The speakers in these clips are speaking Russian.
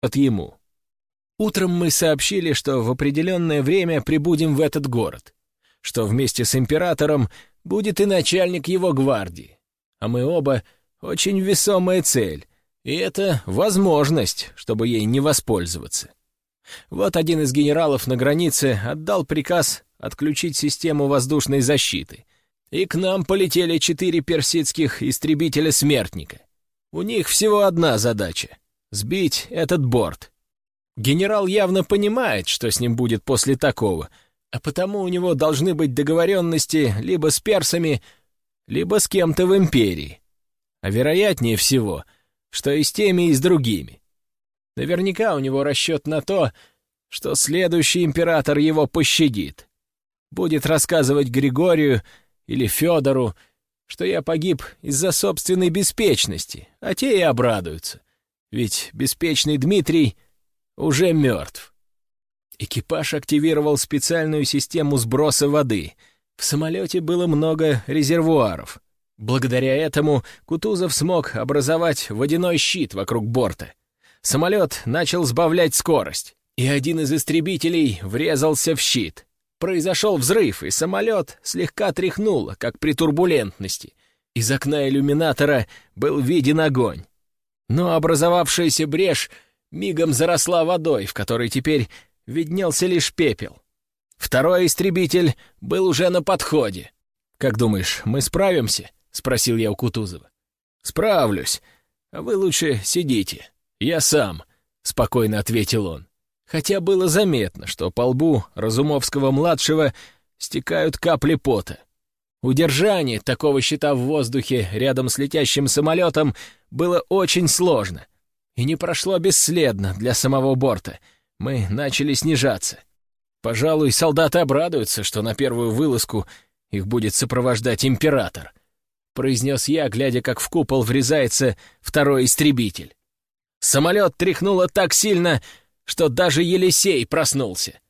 от ему. Утром мы сообщили, что в определенное время прибудем в этот город, что вместе с императором будет и начальник его гвардии, а мы оба очень весомая цель, и это возможность, чтобы ей не воспользоваться. Вот один из генералов на границе отдал приказ отключить систему воздушной защиты, и к нам полетели четыре персидских истребителя-смертника. У них всего одна задача — сбить этот борт. Генерал явно понимает, что с ним будет после такого, а потому у него должны быть договоренности либо с персами, либо с кем-то в империи. А вероятнее всего, что и с теми, и с другими. Наверняка у него расчет на то, что следующий император его пощадит. Будет рассказывать Григорию или Федору, что я погиб из-за собственной беспечности, а те и обрадуются. Ведь беспечный Дмитрий уже мертв. Экипаж активировал специальную систему сброса воды. В самолете было много резервуаров. Благодаря этому Кутузов смог образовать водяной щит вокруг борта. Самолет начал сбавлять скорость, и один из истребителей врезался в щит — Произошел взрыв, и самолет слегка тряхнуло, как при турбулентности. Из окна иллюминатора был виден огонь. Но образовавшаяся брешь мигом заросла водой, в которой теперь виднелся лишь пепел. Второй истребитель был уже на подходе. «Как думаешь, мы справимся?» — спросил я у Кутузова. «Справлюсь. Вы лучше сидите. Я сам», — спокойно ответил он хотя было заметно, что по лбу Разумовского-младшего стекают капли пота. Удержание такого щита в воздухе рядом с летящим самолетом было очень сложно и не прошло бесследно для самого борта. Мы начали снижаться. Пожалуй, солдаты обрадуются, что на первую вылазку их будет сопровождать император, произнес я, глядя, как в купол врезается второй истребитель. Самолет тряхнуло так сильно, что даже Елисей проснулся.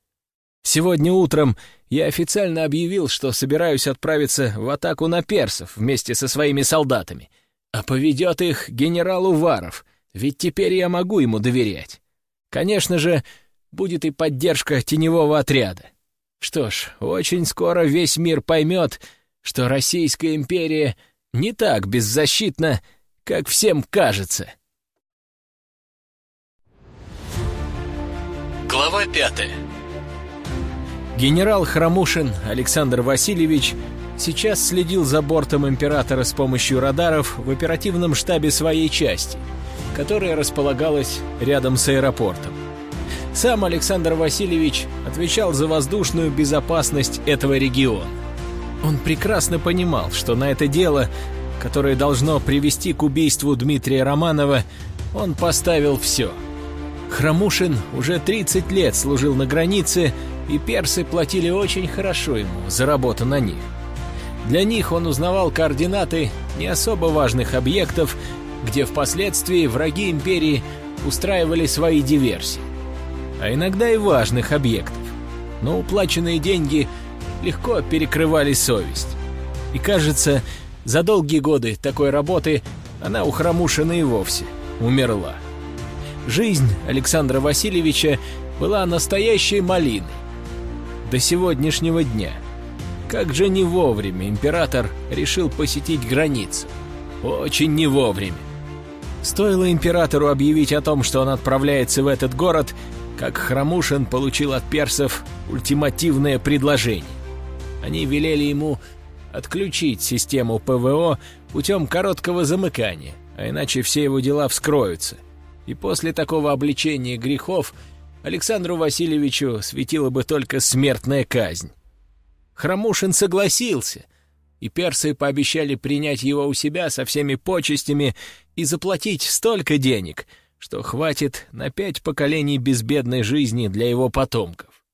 Сегодня утром я официально объявил, что собираюсь отправиться в атаку на персов вместе со своими солдатами, а поведет их генерал Уваров, ведь теперь я могу ему доверять. Конечно же, будет и поддержка теневого отряда. Что ж, очень скоро весь мир поймет, что Российская империя не так беззащитна, как всем кажется. Глава пятая Генерал Храмушин Александр Васильевич сейчас следил за бортом императора с помощью радаров в оперативном штабе своей части, которая располагалась рядом с аэропортом. Сам Александр Васильевич отвечал за воздушную безопасность этого региона. Он прекрасно понимал, что на это дело, которое должно привести к убийству Дмитрия Романова, он поставил все — Храмушин уже 30 лет служил на границе, и персы платили очень хорошо ему за работу на них. Для них он узнавал координаты не особо важных объектов, где впоследствии враги империи устраивали свои диверсии. А иногда и важных объектов. Но уплаченные деньги легко перекрывали совесть. И кажется, за долгие годы такой работы она у Храмушина и вовсе умерла. Жизнь Александра Васильевича была настоящей малиной. До сегодняшнего дня. Как же не вовремя император решил посетить границу. Очень не вовремя. Стоило императору объявить о том, что он отправляется в этот город, как Храмушин получил от персов ультимативное предложение. Они велели ему отключить систему ПВО путем короткого замыкания, а иначе все его дела вскроются — и после такого обличения грехов Александру Васильевичу светила бы только смертная казнь. Храмушин согласился, и персы пообещали принять его у себя со всеми почестями и заплатить столько денег, что хватит на пять поколений безбедной жизни для его потомков.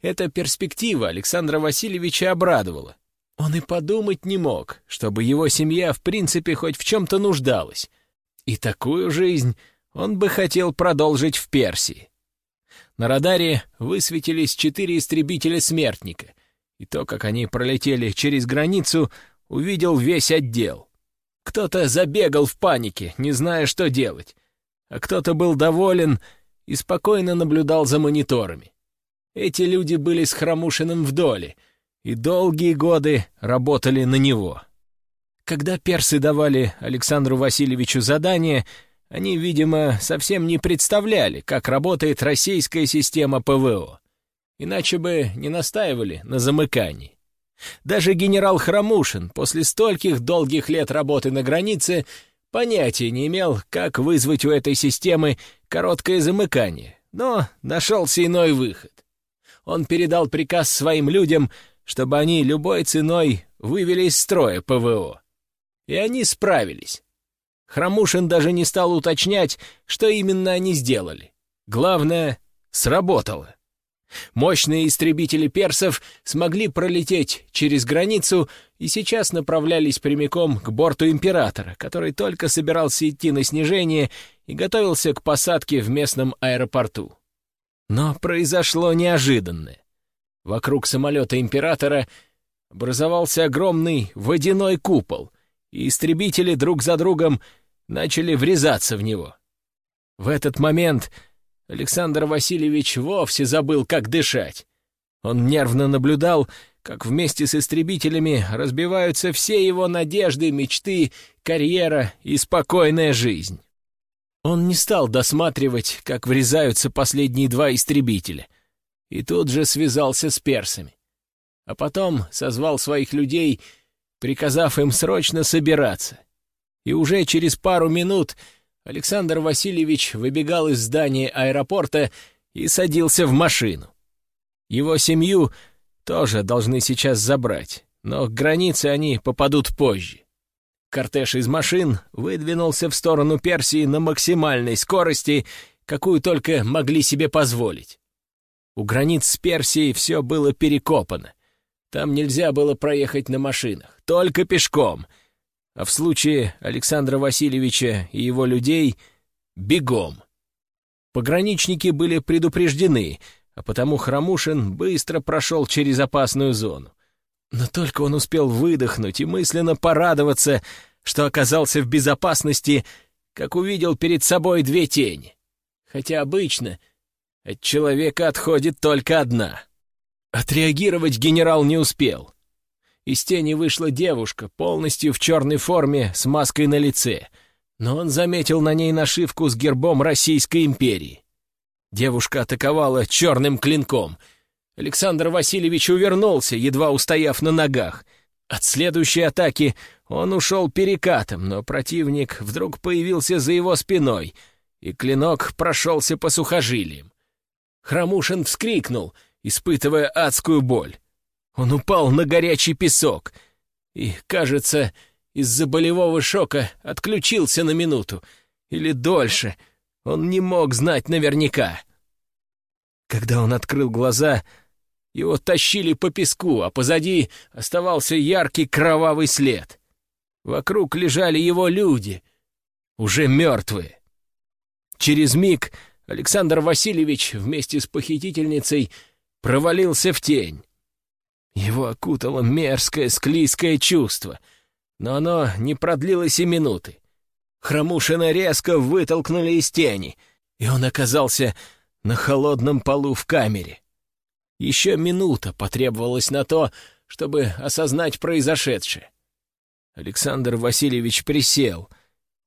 Эта перспектива Александра Васильевича обрадовала. Он и подумать не мог, чтобы его семья в принципе хоть в чем-то нуждалась. И такую жизнь он бы хотел продолжить в Персии. На радаре высветились четыре истребителя-смертника, и то, как они пролетели через границу, увидел весь отдел. Кто-то забегал в панике, не зная, что делать, а кто-то был доволен и спокойно наблюдал за мониторами. Эти люди были с Храмушиным в доле и долгие годы работали на него. Когда персы давали Александру Васильевичу задание, они, видимо, совсем не представляли, как работает российская система ПВО. Иначе бы не настаивали на замыкании. Даже генерал Храмушин после стольких долгих лет работы на границе понятия не имел, как вызвать у этой системы короткое замыкание, но нашелся иной выход. Он передал приказ своим людям, чтобы они любой ценой вывели из строя ПВО. И они справились. Храмушин даже не стал уточнять, что именно они сделали. Главное, сработало. Мощные истребители персов смогли пролететь через границу и сейчас направлялись прямиком к борту императора, который только собирался идти на снижение и готовился к посадке в местном аэропорту. Но произошло неожиданное. Вокруг самолета императора образовался огромный водяной купол, и истребители друг за другом начали врезаться в него. В этот момент Александр Васильевич вовсе забыл, как дышать. Он нервно наблюдал, как вместе с истребителями разбиваются все его надежды, мечты, карьера и спокойная жизнь. Он не стал досматривать, как врезаются последние два истребителя, и тут же связался с персами. А потом созвал своих людей, приказав им срочно собираться. И уже через пару минут Александр Васильевич выбегал из здания аэропорта и садился в машину. Его семью тоже должны сейчас забрать, но к границе они попадут позже. Кортеж из машин выдвинулся в сторону Персии на максимальной скорости, какую только могли себе позволить. У границ с Персией все было перекопано. Там нельзя было проехать на машинах, только пешком — а в случае Александра Васильевича и его людей — бегом. Пограничники были предупреждены, а потому Храмушин быстро прошел через опасную зону. Но только он успел выдохнуть и мысленно порадоваться, что оказался в безопасности, как увидел перед собой две тени. Хотя обычно от человека отходит только одна. Отреагировать генерал не успел. Из тени вышла девушка, полностью в черной форме, с маской на лице. Но он заметил на ней нашивку с гербом Российской империи. Девушка атаковала черным клинком. Александр Васильевич увернулся, едва устояв на ногах. От следующей атаки он ушел перекатом, но противник вдруг появился за его спиной, и клинок прошелся по сухожилиям. Храмушин вскрикнул, испытывая адскую боль. Он упал на горячий песок и, кажется, из-за болевого шока отключился на минуту или дольше. Он не мог знать наверняка. Когда он открыл глаза, его тащили по песку, а позади оставался яркий кровавый след. Вокруг лежали его люди, уже мертвые. Через миг Александр Васильевич вместе с похитительницей провалился в тень. Его окутало мерзкое, склизкое чувство, но оно не продлилось и минуты. Хромушина резко вытолкнули из тени, и он оказался на холодном полу в камере. Еще минута потребовалась на то, чтобы осознать произошедшее. Александр Васильевич присел,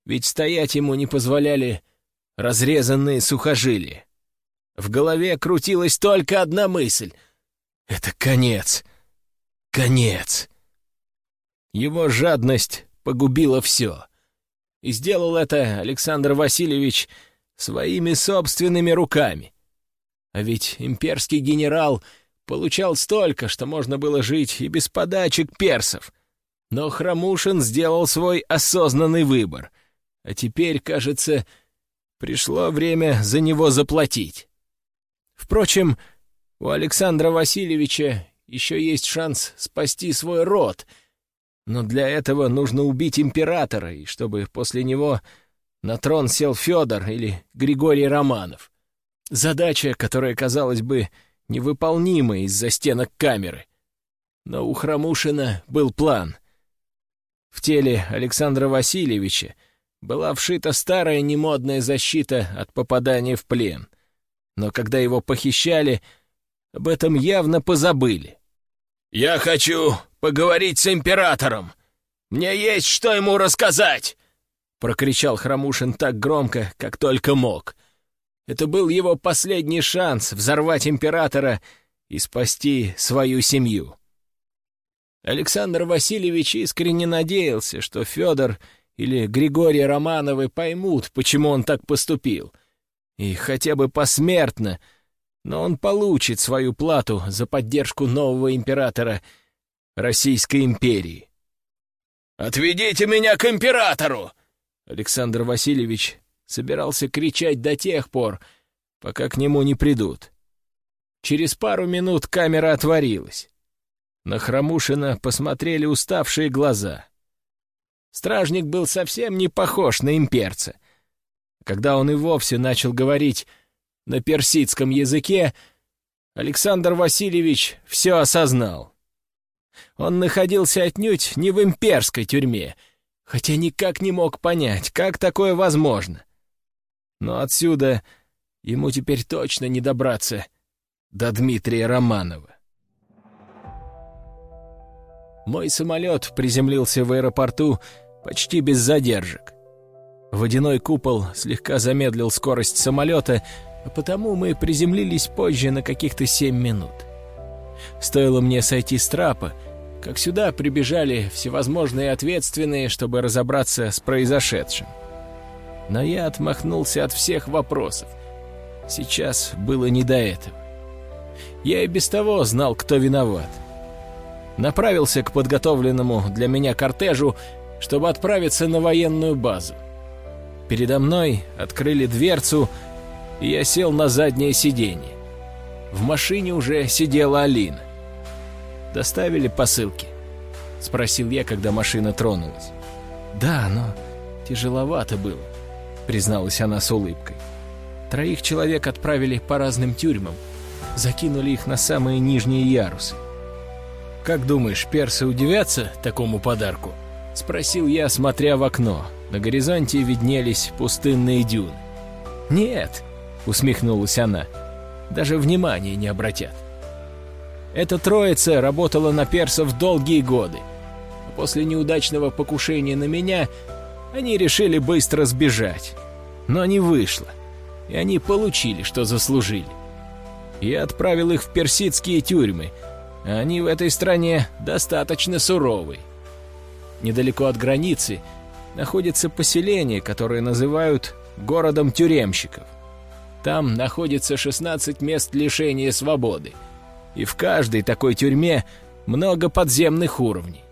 ведь стоять ему не позволяли разрезанные сухожилия. В голове крутилась только одна мысль — это конец — конец. Его жадность погубила все. И сделал это Александр Васильевич своими собственными руками. А ведь имперский генерал получал столько, что можно было жить и без подачек персов. Но Храмушин сделал свой осознанный выбор. А теперь, кажется, пришло время за него заплатить. Впрочем, у Александра Васильевича еще есть шанс спасти свой род. Но для этого нужно убить императора, и чтобы после него на трон сел Федор или Григорий Романов. Задача, которая, казалось бы, невыполнима из-за стенок камеры. Но у Храмушина был план. В теле Александра Васильевича была вшита старая немодная защита от попадания в плен. но когда его похищали, об этом явно позабыли. «Я хочу поговорить с императором! Мне есть что ему рассказать!» Прокричал Храмушин так громко, как только мог. Это был его последний шанс взорвать императора и спасти свою семью. Александр Васильевич искренне надеялся, что Федор или Григорий Романовы поймут, почему он так поступил. И хотя бы посмертно, но он получит свою плату за поддержку нового императора Российской империи. «Отведите меня к императору!» Александр Васильевич собирался кричать до тех пор, пока к нему не придут. Через пару минут камера отворилась. На Хромушина посмотрели уставшие глаза. Стражник был совсем не похож на имперца. Когда он и вовсе начал говорить на персидском языке, Александр Васильевич все осознал. Он находился отнюдь не в имперской тюрьме — хотя никак не мог понять, как такое возможно. Но отсюда ему теперь точно не добраться до Дмитрия Романова. Мой самолет приземлился в аэропорту почти без задержек. Водяной купол слегка замедлил скорость самолета, а потому мы приземлились позже на каких-то семь минут. Стоило мне сойти с трапа, как сюда прибежали всевозможные ответственные, чтобы разобраться с произошедшим. Но я отмахнулся от всех вопросов. Сейчас было не до этого. Я и без того знал, кто виноват. Направился к подготовленному для меня кортежу, чтобы отправиться на военную базу. Передо мной открыли дверцу, я сел на заднее сиденье. В машине уже сидела Алина. «Доставили посылки?» — спросил я, когда машина тронулась. «Да, но тяжеловато было», — призналась она с улыбкой. «Троих человек отправили по разным тюрьмам, закинули их на самые нижние ярусы. «Как думаешь, персы удивятся такому подарку?» — спросил я, смотря в окно. На горизонте виднелись пустынные дюны. «Нет», — усмехнулась она, — «даже внимания не обратят». Эта троица работала на персов долгие годы. После неудачного покушения на меня они решили быстро сбежать. Но не вышло, и они получили, что заслужили. Я отправил их в персидские тюрьмы, а они в этой стране достаточно суровые. Недалеко от границы находится поселение, которое называют городом тюремщиков. Там находится 16 мест лишения свободы — и в каждой такой тюрьме много подземных уровней.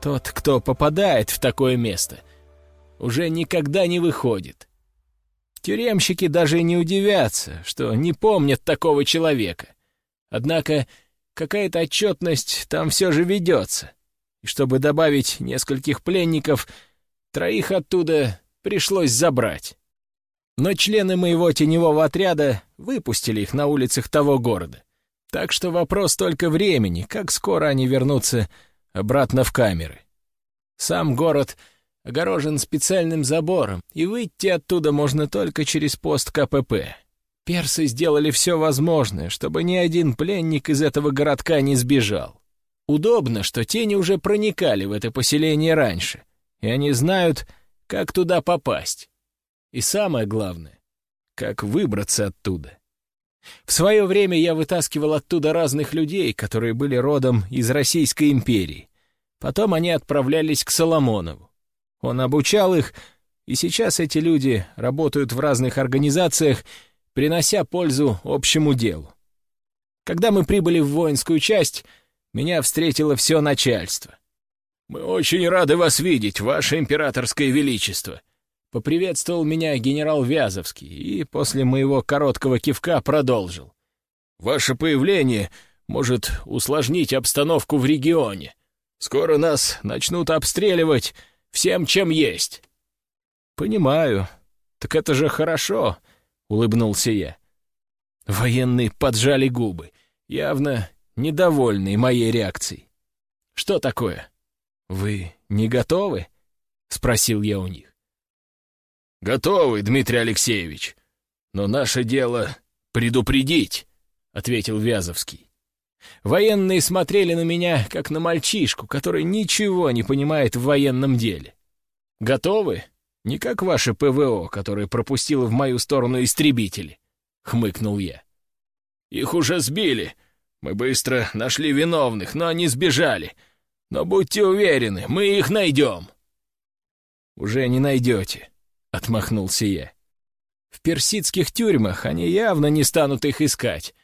Тот, кто попадает в такое место, уже никогда не выходит. Тюремщики даже не удивятся, что не помнят такого человека. Однако какая-то отчетность там все же ведется. И чтобы добавить нескольких пленников, троих оттуда пришлось забрать. Но члены моего теневого отряда выпустили их на улицах того города. Так что вопрос только времени, как скоро они вернутся обратно в камеры. Сам город огорожен специальным забором, и выйти оттуда можно только через пост КПП. Персы сделали все возможное, чтобы ни один пленник из этого городка не сбежал. Удобно, что тени уже проникали в это поселение раньше, и они знают, как туда попасть. И самое главное, как выбраться оттуда. В свое время я вытаскивал оттуда разных людей, которые были родом из Российской империи. Потом они отправлялись к Соломонову. Он обучал их, и сейчас эти люди работают в разных организациях, принося пользу общему делу. Когда мы прибыли в воинскую часть, меня встретило все начальство. «Мы очень рады вас видеть, ваше императорское величество», Поприветствовал меня генерал Вязовский и после моего короткого кивка продолжил. «Ваше появление может усложнить обстановку в регионе. Скоро нас начнут обстреливать всем, чем есть». «Понимаю. Так это же хорошо», — улыбнулся я. Военные поджали губы, явно недовольные моей реакцией. «Что такое? Вы не готовы?» — спросил я у них. «Готовы, Дмитрий Алексеевич. Но наше дело предупредить», — ответил Вязовский. Военные смотрели на меня, как на мальчишку, который ничего не понимает в военном деле. «Готовы? Не как ваше ПВО, которое пропустило в мою сторону истребители», — хмыкнул я. «Их уже сбили. Мы быстро нашли виновных, но они сбежали. Но будьте уверены, мы их найдем». «Уже не найдете», — отмахнулся я. «В персидских тюрьмах они явно не станут их искать,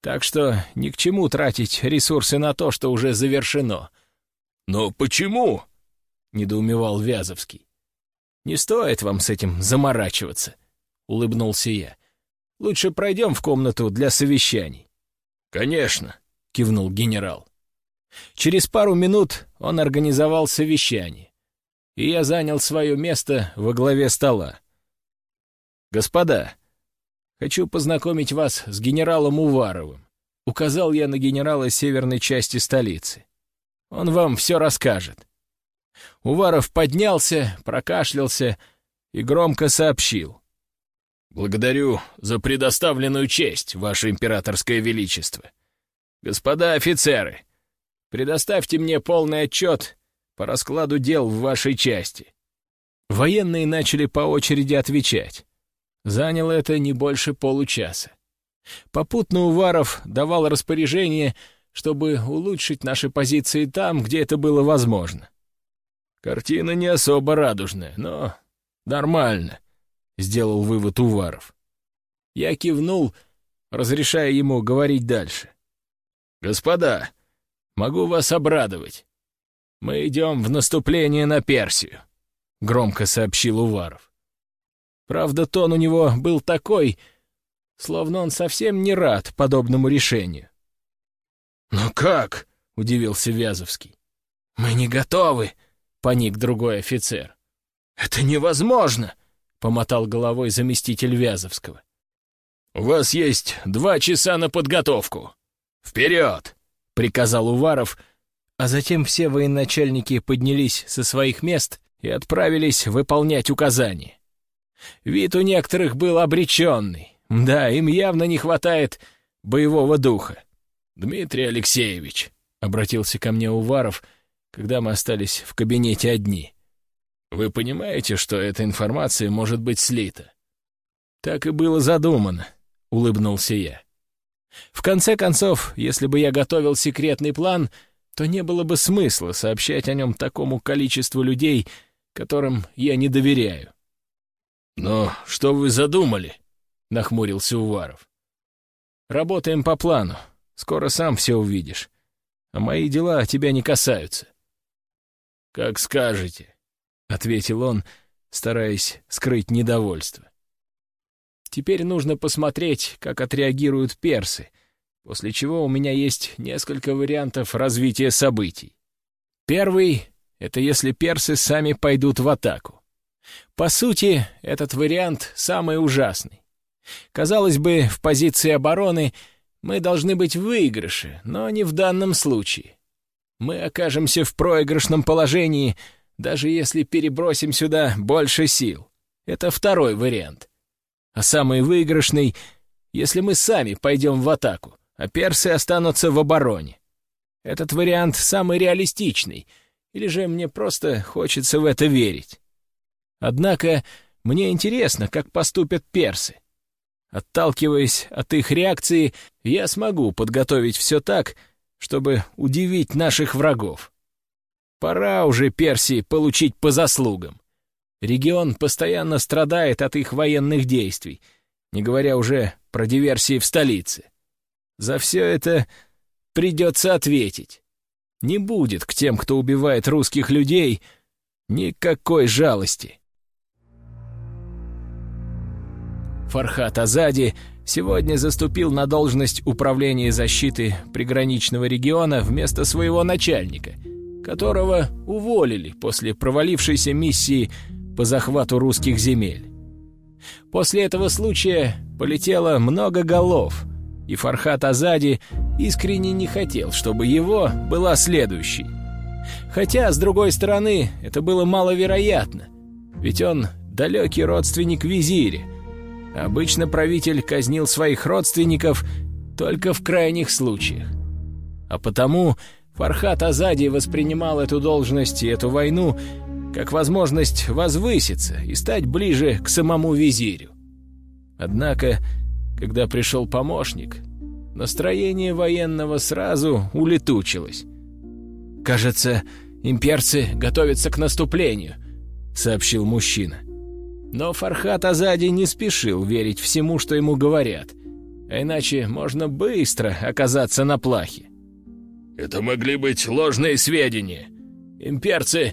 так что ни к чему тратить ресурсы на то, что уже завершено». «Но почему?» — недоумевал Вязовский. «Не стоит вам с этим заморачиваться», — улыбнулся я. «Лучше пройдем в комнату для совещаний». «Конечно», — кивнул генерал. Через пару минут он организовал совещание, и я занял свое место во главе стола. «Господа, хочу познакомить вас с генералом Уваровым», — указал я на генерала северной части столицы. «Он вам все расскажет». Уваров поднялся, прокашлялся и громко сообщил. «Благодарю за предоставленную честь, Ваше Императорское Величество. Господа офицеры, предоставьте мне полный отчет по раскладу дел в вашей части». Военные начали по очереди отвечать. Заняло это не больше получаса. Попутно Уваров давал распоряжение, чтобы улучшить наши позиции там, где это было возможно. Картина не особо радужная, но нормально, — сделал вывод Уваров. Я кивнул, разрешая ему говорить дальше. «Господа, могу вас обрадовать. Мы идем в наступление на Персию», — громко сообщил Уваров. Правда, тон у него был такой, словно он совсем не рад подобному решению. «Но как?» — удивился Вязовский. «Мы не готовы», Паник другой офицер. «Это невозможно!» — помотал головой заместитель Вязовского. «У вас есть два часа на подготовку. Вперед!» — приказал Уваров, а затем все военачальники поднялись со своих мест и отправились выполнять указания. Вид у некоторых был обреченный. Да, им явно не хватает боевого духа. «Дмитрий Алексеевич», — обратился ко мне Уваров, — когда мы остались в кабинете одни. Вы понимаете, что эта информация может быть слита? Так и было задумано, — улыбнулся я. В конце концов, если бы я готовил секретный план, то не было бы смысла сообщать о нем такому количеству людей, которым я не доверяю. «Но что вы задумали?» — нахмурился Уваров. «Работаем по плану. Скоро сам все увидишь. А мои дела тебя не касаются. «Как скажете», — ответил он, стараясь скрыть недовольство. «Теперь нужно посмотреть, как отреагируют персы, после чего у меня есть несколько вариантов развития событий. Первый — это если персы сами пойдут в атаку. По сути, этот вариант самый ужасный. Казалось бы, в позиции обороны мы должны быть в выигрыше, но не в данном случае мы окажемся в проигрышном положении, даже если перебросим сюда больше сил. Это второй вариант. А самый выигрышный, если мы сами пойдем в атаку, а персы останутся в обороне. Этот вариант самый реалистичный, или же мне просто хочется в это верить. Однако мне интересно, как поступят персы. Отталкиваясь от их реакции, я смогу подготовить все так, чтобы удивить наших врагов. Пора уже Персии получить по заслугам. Регион постоянно страдает от их военных действий, не говоря уже про диверсии в столице. За все это придется ответить. Не будет к тем, кто убивает русских людей, никакой жалости. Фархат Азади сегодня заступил на должность управления защиты приграничного региона вместо своего начальника, которого уволили после провалившейся миссии по захвату русских земель. После этого случая полетело много голов, и Фархат Азади искренне не хотел, чтобы его была следующей. Хотя, с другой стороны, это было маловероятно, ведь он далекий родственник визиря, Обычно правитель казнил своих родственников только в крайних случаях. А потому Фархат Азади воспринимал эту должность и эту войну как возможность возвыситься и стать ближе к самому визирю. Однако, когда пришел помощник, настроение военного сразу улетучилось. «Кажется, имперцы готовятся к наступлению», — сообщил мужчина. Но Фархат Азади не спешил верить всему, что ему говорят, а иначе можно быстро оказаться на плахе. «Это могли быть ложные сведения. Имперцы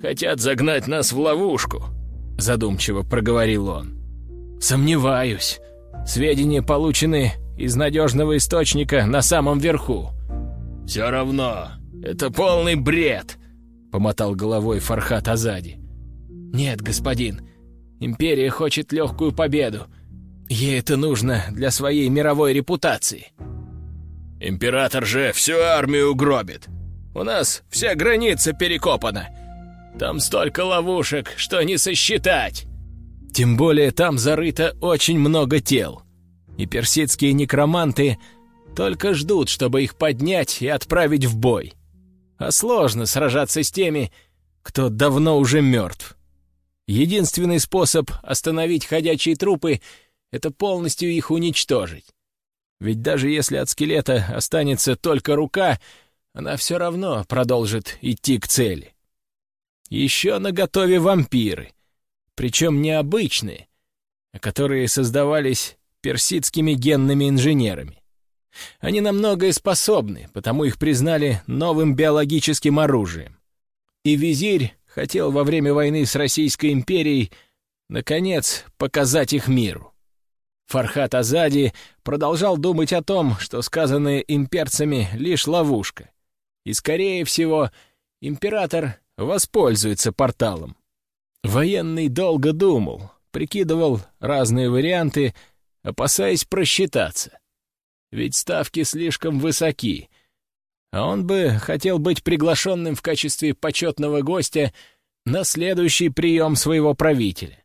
хотят загнать нас в ловушку», — задумчиво проговорил он. «Сомневаюсь. Сведения получены из надежного источника на самом верху». «Все равно, это полный бред», — помотал головой Фархат Азади. «Нет, господин, Империя хочет легкую победу. Ей это нужно для своей мировой репутации. Император же всю армию угробит. У нас вся граница перекопана. Там столько ловушек, что не сосчитать. Тем более там зарыто очень много тел. И персидские некроманты только ждут, чтобы их поднять и отправить в бой. А сложно сражаться с теми, кто давно уже мертв. Единственный способ остановить ходячие трупы — это полностью их уничтожить. Ведь даже если от скелета останется только рука, она все равно продолжит идти к цели. Еще наготове вампиры, причем необычные, а которые создавались персидскими генными инженерами. Они на многое способны, потому их признали новым биологическим оружием. И визирь хотел во время войны с Российской империей, наконец, показать их миру. Фархат Азади продолжал думать о том, что сказанное имперцами — лишь ловушка. И, скорее всего, император воспользуется порталом. Военный долго думал, прикидывал разные варианты, опасаясь просчитаться. Ведь ставки слишком высоки, а он бы хотел быть приглашенным в качестве почетного гостя на следующий прием своего правителя.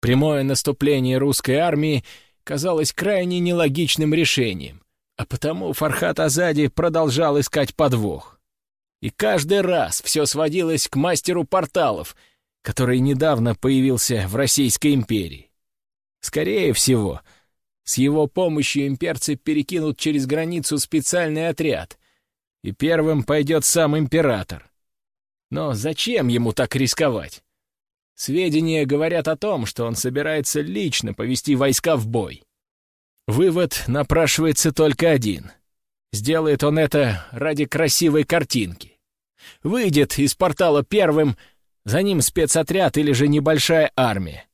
Прямое наступление русской армии казалось крайне нелогичным решением, а потому Фархат Азади продолжал искать подвох. И каждый раз все сводилось к мастеру порталов, который недавно появился в Российской империи. Скорее всего, — с его помощью имперцы перекинут через границу специальный отряд, и первым пойдет сам император. Но зачем ему так рисковать? Сведения говорят о том, что он собирается лично повести войска в бой. Вывод напрашивается только один. Сделает он это ради красивой картинки. Выйдет из портала первым, за ним спецотряд или же небольшая армия.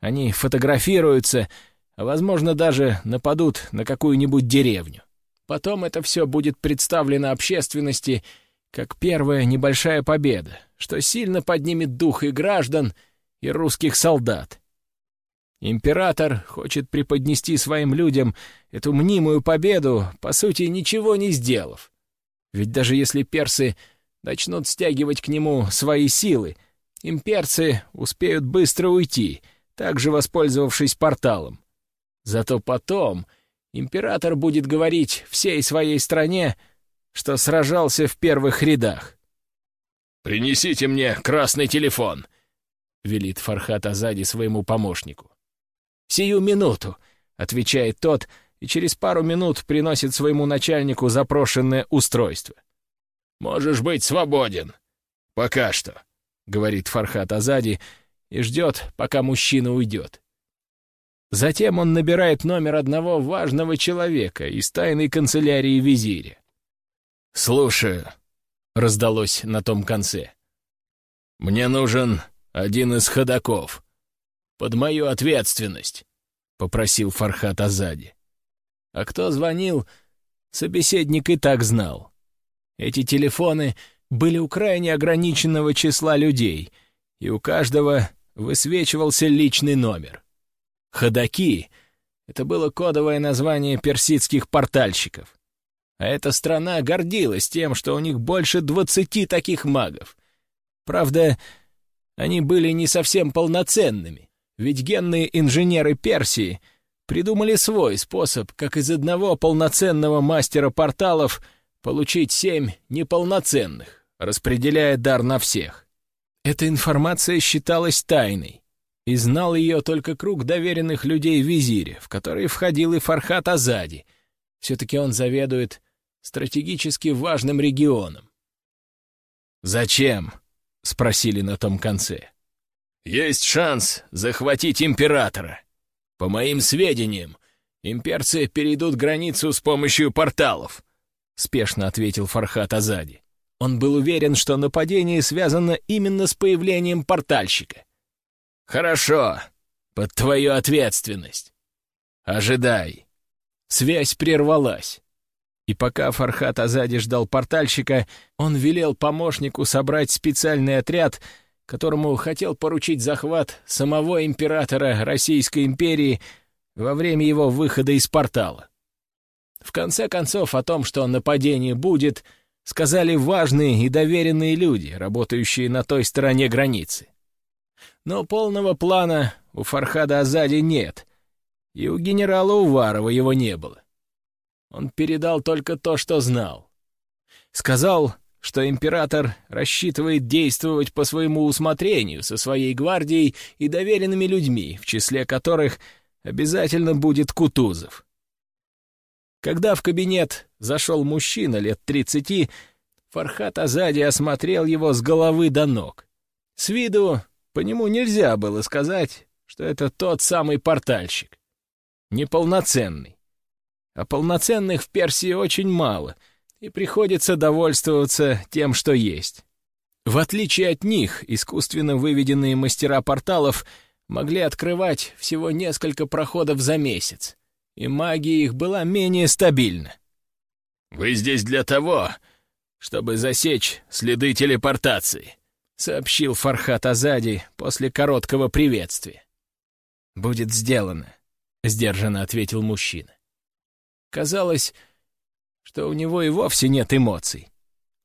Они фотографируются — а, возможно, даже нападут на какую-нибудь деревню. Потом это все будет представлено общественности как первая небольшая победа, что сильно поднимет дух и граждан, и русских солдат. Император хочет преподнести своим людям эту мнимую победу, по сути, ничего не сделав. Ведь даже если персы начнут стягивать к нему свои силы, имперцы успеют быстро уйти, также воспользовавшись порталом. Зато потом император будет говорить всей своей стране, что сражался в первых рядах. «Принесите мне красный телефон», — велит Фархат Азади своему помощнику. «Сию минуту», — отвечает тот, и через пару минут приносит своему начальнику запрошенное устройство. «Можешь быть свободен. Пока что», — говорит Фархат Азади и ждет, пока мужчина уйдет. Затем он набирает номер одного важного человека из тайной канцелярии визиря. «Слушаю», — раздалось на том конце. «Мне нужен один из ходаков. Под мою ответственность», — попросил Фархат Азади. А кто звонил, собеседник и так знал. Эти телефоны были у крайне ограниченного числа людей, и у каждого высвечивался личный номер. Ходаки — это было кодовое название персидских портальщиков. А эта страна гордилась тем, что у них больше двадцати таких магов. Правда, они были не совсем полноценными, Ведь генные инженеры Персии придумали свой способ, как из одного полноценного мастера порталов получить семь неполноценных, распределяя дар на всех. Эта информация считалась тайной, и знал ее только круг доверенных людей визире, в который входил и Фархат Азади. Все-таки он заведует стратегически важным регионом. «Зачем?» — спросили на том конце. «Есть шанс захватить императора. По моим сведениям, имперцы перейдут границу с помощью порталов», — спешно ответил Фархат Азади. Он был уверен, что нападение связано именно с появлением портальщика. «Хорошо, под твою ответственность. Ожидай». Связь прервалась. И пока Фархат Азади ждал портальщика, он велел помощнику собрать специальный отряд, которому хотел поручить захват самого императора Российской империи во время его выхода из портала. В конце концов, о том, что нападение будет, сказали важные и доверенные люди, работающие на той стороне границы. Но полного плана у Фархада Азади нет, и у генерала Уварова его не было. Он передал только то, что знал. Сказал, что император рассчитывает действовать по своему усмотрению со своей гвардией и доверенными людьми, в числе которых обязательно будет Кутузов. Когда в кабинет зашел мужчина лет тридцати, Фархат Азади осмотрел его с головы до ног. С виду по нему нельзя было сказать, что это тот самый портальщик. Неполноценный а полноценных в Персии очень мало, и приходится довольствоваться тем, что есть. В отличие от них, искусственно выведенные мастера порталов могли открывать всего несколько проходов за месяц, и магия их была менее стабильна. «Вы здесь для того, чтобы засечь следы телепортации», — сообщил Фархат Азади после короткого приветствия. «Будет сделано», — сдержанно ответил мужчина. Казалось, что у него и вовсе нет эмоций.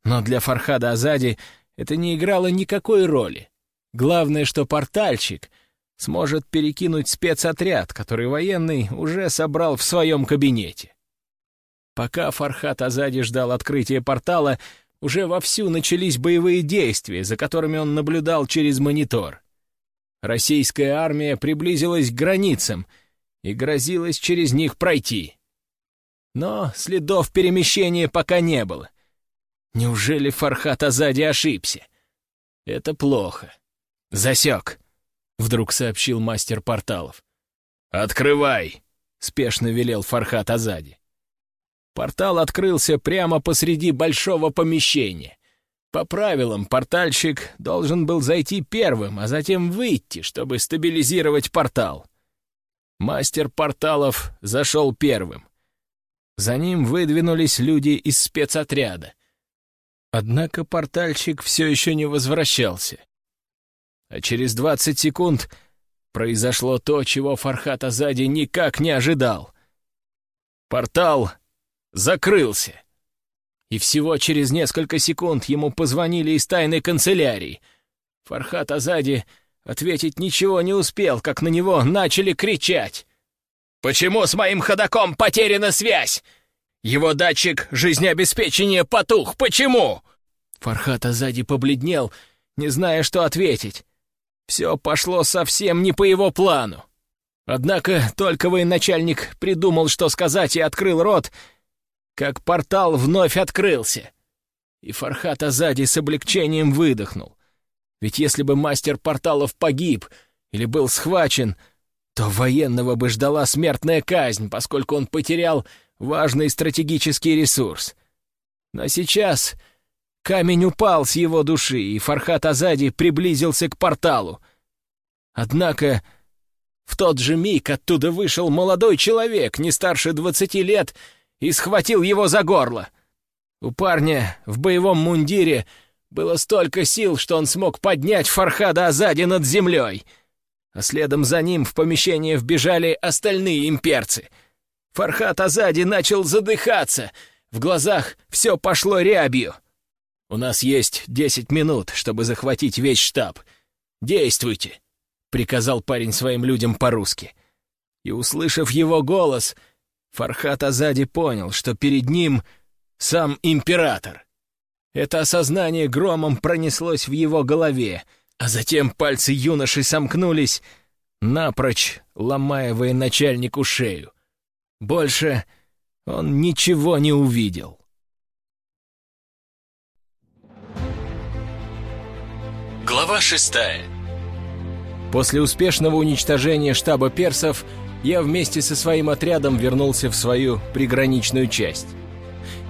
Но для Фархада Азади это не играло никакой роли. Главное, что портальщик сможет перекинуть спецотряд, который военный уже собрал в своем кабинете. Пока Фархат Азади ждал открытия портала, уже вовсю начались боевые действия, за которыми он наблюдал через монитор. Российская армия приблизилась к границам и грозилась через них пройти. Но следов перемещения пока не было. Неужели Фархат Азади ошибся? Это плохо. Засек, — вдруг сообщил мастер порталов. «Открывай!» — спешно велел Фархат Азади. Портал открылся прямо посреди большого помещения. По правилам, портальщик должен был зайти первым, а затем выйти, чтобы стабилизировать портал. Мастер порталов зашел первым. За ним выдвинулись люди из спецотряда. Однако портальщик все еще не возвращался. А через двадцать секунд произошло то, чего Фархат Азади никак не ожидал. Портал закрылся. И всего через несколько секунд ему позвонили из тайной канцелярии. Фархат Азади ответить ничего не успел, как на него начали кричать. Почему с моим ходаком потеряна связь? Его датчик жизнеобеспечения потух. Почему?» Фархата сзади побледнел, не зная, что ответить. Все пошло совсем не по его плану. Однако только военачальник придумал, что сказать, и открыл рот, как портал вновь открылся. И Фархат Азади с облегчением выдохнул. Ведь если бы мастер порталов погиб или был схвачен, то военного бы ждала смертная казнь, поскольку он потерял важный стратегический ресурс. Но сейчас камень упал с его души, и Фархат Азади приблизился к порталу. Однако в тот же миг оттуда вышел молодой человек, не старше двадцати лет, и схватил его за горло. У парня в боевом мундире было столько сил, что он смог поднять Фархада Азади над землей — а следом за ним в помещение вбежали остальные имперцы. Фархат Азади начал задыхаться, в глазах все пошло рябью. «У нас есть десять минут, чтобы захватить весь штаб. Действуйте!» — приказал парень своим людям по-русски. И, услышав его голос, Фархат Азади понял, что перед ним сам император. Это осознание громом пронеслось в его голове, а затем пальцы юноши сомкнулись, напрочь ломая военачальнику шею. Больше он ничего не увидел. Глава шестая После успешного уничтожения штаба персов я вместе со своим отрядом вернулся в свою приграничную часть.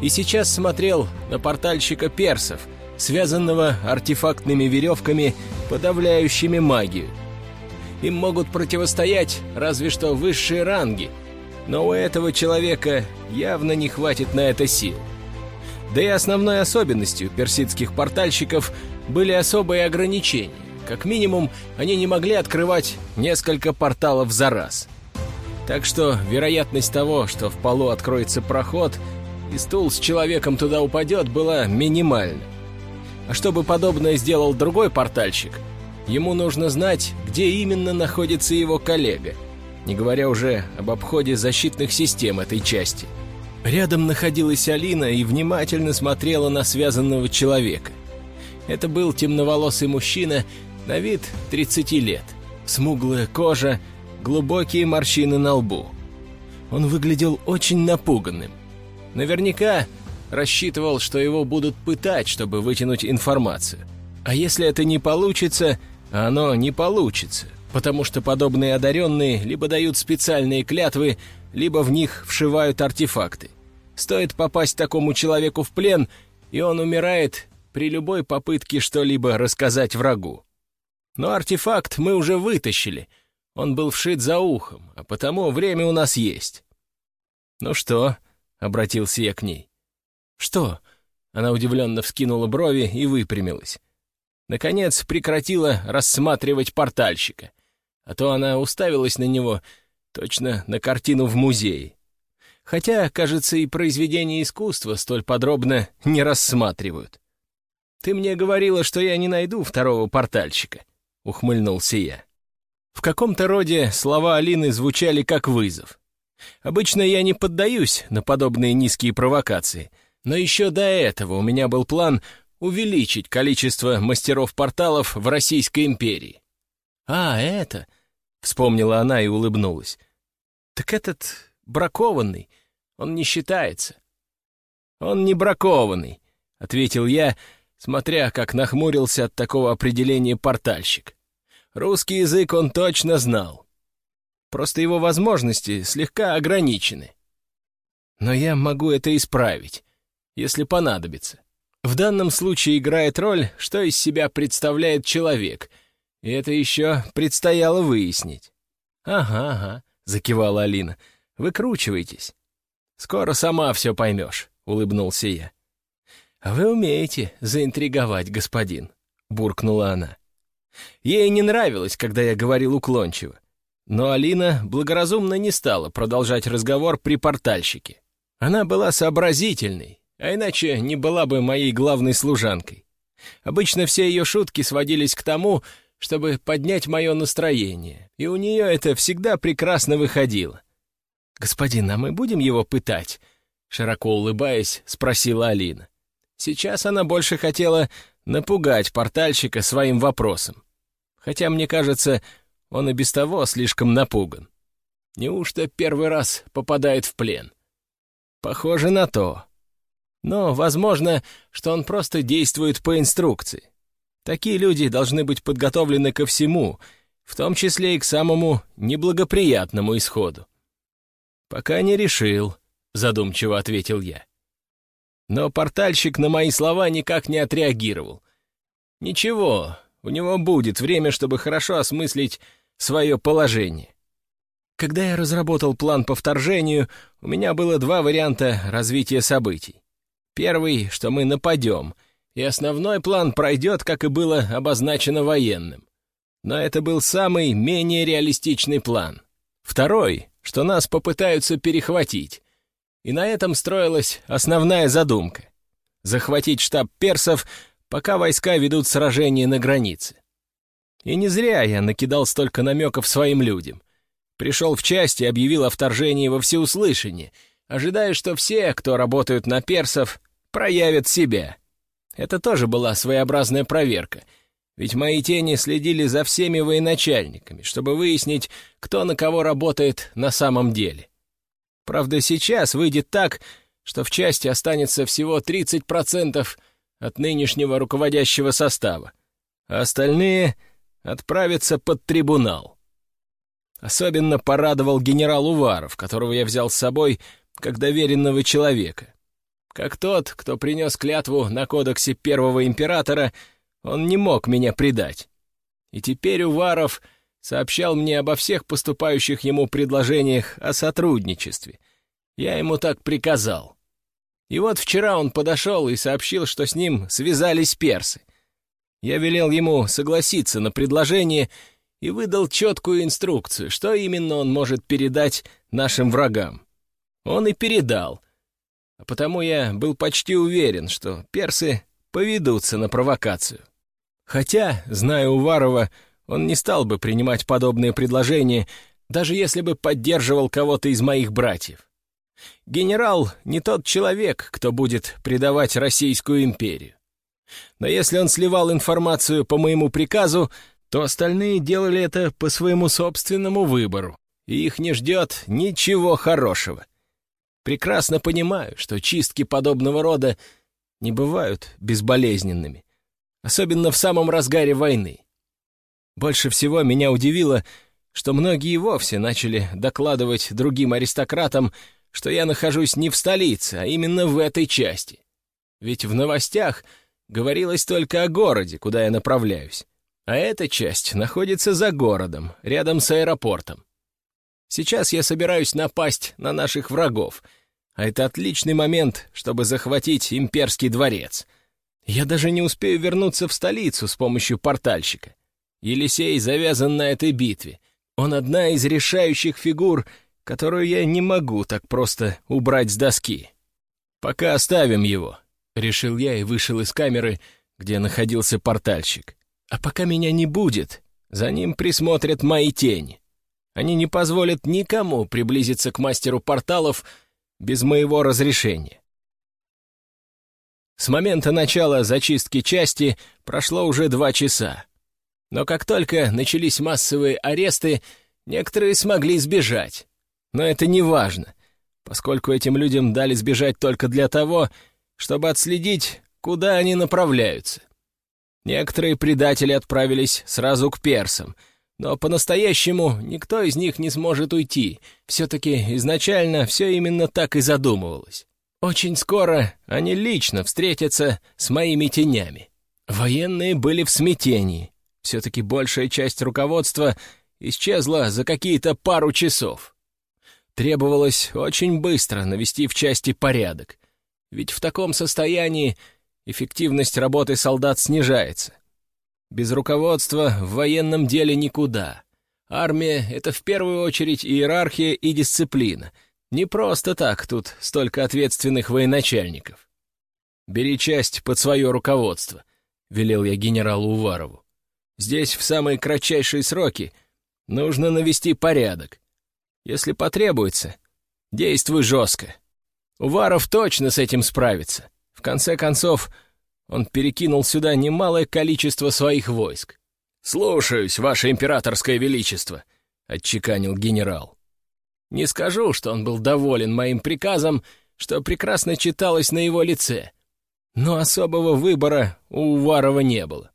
И сейчас смотрел на портальщика персов, связанного артефактными веревками, подавляющими магию. Им могут противостоять разве что высшие ранги, но у этого человека явно не хватит на это сил. Да и основной особенностью персидских портальщиков были особые ограничения. Как минимум, они не могли открывать несколько порталов за раз. Так что вероятность того, что в полу откроется проход, и стул с человеком туда упадет, была минимальна. А чтобы подобное сделал другой портальщик, ему нужно знать, где именно находится его коллега, не говоря уже об обходе защитных систем этой части. Рядом находилась Алина и внимательно смотрела на связанного человека. Это был темноволосый мужчина на вид 30 лет, смуглая кожа, глубокие морщины на лбу. Он выглядел очень напуганным. Наверняка рассчитывал, что его будут пытать, чтобы вытянуть информацию. А если это не получится, оно не получится, потому что подобные одаренные либо дают специальные клятвы, либо в них вшивают артефакты. Стоит попасть такому человеку в плен, и он умирает при любой попытке что-либо рассказать врагу. Но артефакт мы уже вытащили. Он был вшит за ухом, а потому время у нас есть. «Ну что?» — обратился я к ней. «Что?» — она удивленно вскинула брови и выпрямилась. Наконец прекратила рассматривать портальщика, а то она уставилась на него, точно на картину в музее. Хотя, кажется, и произведения искусства столь подробно не рассматривают. «Ты мне говорила, что я не найду второго портальщика», — ухмыльнулся я. В каком-то роде слова Алины звучали как вызов. Обычно я не поддаюсь на подобные низкие провокации, но еще до этого у меня был план увеличить количество мастеров-порталов в Российской империи. «А, это...» — вспомнила она и улыбнулась. «Так этот бракованный, он не считается». «Он не бракованный», — ответил я, смотря, как нахмурился от такого определения портальщик. Русский язык он точно знал. Просто его возможности слегка ограничены. Но я могу это исправить, если понадобится. В данном случае играет роль, что из себя представляет человек, и это еще предстояло выяснить. «Ага, ага», — закивала Алина, — Выкручивайтесь. Скоро сама все поймешь», — улыбнулся я. «А вы умеете заинтриговать, господин», — буркнула она. Ей не нравилось, когда я говорил уклончиво. Но Алина благоразумно не стала продолжать разговор при портальщике. Она была сообразительной, а иначе не была бы моей главной служанкой. Обычно все ее шутки сводились к тому, чтобы поднять мое настроение, и у нее это всегда прекрасно выходило. «Господин, а мы будем его пытать?» Широко улыбаясь, спросила Алина. Сейчас она больше хотела напугать портальщика своим вопросом. Хотя, мне кажется, он и без того слишком напуган. Неужто первый раз попадает в плен? Похоже на то. Но, возможно, что он просто действует по инструкции. Такие люди должны быть подготовлены ко всему, в том числе и к самому неблагоприятному исходу. «Пока не решил», — задумчиво ответил я. Но портальщик на мои слова никак не отреагировал. «Ничего, у него будет время, чтобы хорошо осмыслить свое положение». Когда я разработал план по вторжению, у меня было два варианта развития событий. Первый, что мы нападем, и основной план пройдет, как и было обозначено военным. Но это был самый менее реалистичный план. Второй, что нас попытаются перехватить. И на этом строилась основная задумка — захватить штаб персов, пока войска ведут сражение на границе. И не зря я накидал столько намеков своим людям. Пришел в часть и объявил о вторжении во всеуслышание, ожидая, что все, кто работают на персов, проявят себя. Это тоже была своеобразная проверка, ведь мои тени следили за всеми военачальниками, чтобы выяснить, кто на кого работает на самом деле. Правда, сейчас выйдет так, что в части останется всего 30% от нынешнего руководящего состава, а остальные отправятся под трибунал. Особенно порадовал генерал Уваров, которого я взял с собой как доверенного человека. Как тот, кто принес клятву на кодексе первого императора, он не мог меня предать. И теперь Уваров сообщал мне обо всех поступающих ему предложениях о сотрудничестве. Я ему так приказал. И вот вчера он подошел и сообщил, что с ним связались персы. Я велел ему согласиться на предложение и выдал четкую инструкцию, что именно он может передать нашим врагам. Он и передал. А потому я был почти уверен, что персы поведутся на провокацию. Хотя, зная Уварова, он не стал бы принимать подобные предложения, даже если бы поддерживал кого-то из моих братьев. Генерал не тот человек, кто будет предавать Российскую империю. Но если он сливал информацию по моему приказу, то остальные делали это по своему собственному выбору, и их не ждет ничего хорошего. Прекрасно понимаю, что чистки подобного рода не бывают безболезненными, особенно в самом разгаре войны. Больше всего меня удивило, что многие вовсе начали докладывать другим аристократам, что я нахожусь не в столице, а именно в этой части. Ведь в новостях говорилось только о городе, куда я направляюсь. А эта часть находится за городом, рядом с аэропортом. Сейчас я собираюсь напасть на наших врагов, а это отличный момент, чтобы захватить имперский дворец. Я даже не успею вернуться в столицу с помощью портальщика. Елисей завязан на этой битве. Он одна из решающих фигур — которую я не могу так просто убрать с доски. Пока оставим его, — решил я и вышел из камеры, где находился портальщик. А пока меня не будет, за ним присмотрят мои тени. Они не позволят никому приблизиться к мастеру порталов без моего разрешения. С момента начала зачистки части прошло уже два часа. Но как только начались массовые аресты, некоторые смогли сбежать. Но это не важно, поскольку этим людям дали сбежать только для того, чтобы отследить, куда они направляются. Некоторые предатели отправились сразу к персам, но по-настоящему никто из них не сможет уйти. Все-таки изначально все именно так и задумывалось. Очень скоро они лично встретятся с моими тенями. Военные были в смятении. Все-таки большая часть руководства исчезла за какие-то пару часов. Требовалось очень быстро навести в части порядок, ведь в таком состоянии эффективность работы солдат снижается. Без руководства в военном деле никуда. Армия — это в первую очередь иерархия и дисциплина. Не просто так тут столько ответственных военачальников. «Бери часть под свое руководство», — велел я генералу Уварову. «Здесь в самые кратчайшие сроки нужно навести порядок. Если потребуется, действуй жестко. Уваров точно с этим справится. В конце концов, он перекинул сюда немалое количество своих войск. «Слушаюсь, ваше императорское величество», — отчеканил генерал. Не скажу, что он был доволен моим приказом, что прекрасно читалось на его лице. Но особого выбора у Уварова не было.